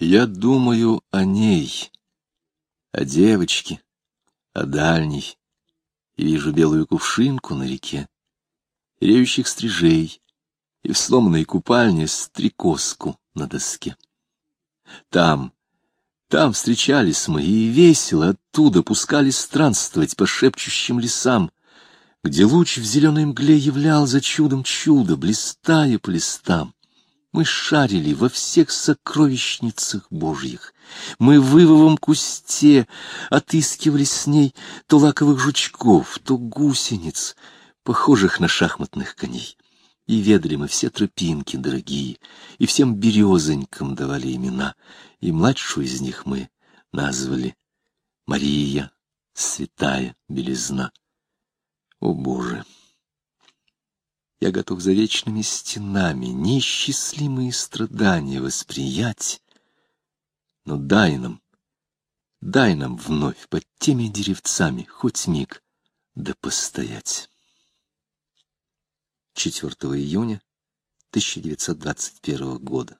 Я думаю о ней, о девочке, о дальней, и вижу белую кувшинку на реке, реющих стрижей, и в сломанной купальне стрекозку на доске. Там, там встречались мы, и весело оттуда пускались странствовать по шепчущим лесам, где луч в зеленой мгле являл за чудом чудо, блистая по листам. Мы шарили во всех сокровищницах Божьих. Мы в ивовом кусте отыскивали с ней то лаковых жучков, то гусениц, похожих на шахматных коней. И ведали мы все тропинки дорогие, и всем березонькам давали имена, и младшую из них мы назвали Мария, святая белизна. О, Боже! Я готов за вечными стенами неисчислимые страдания восприять. Но дай нам, дай нам вновь под теми деревцами хоть миг да постоять. 4 июня 1921 года.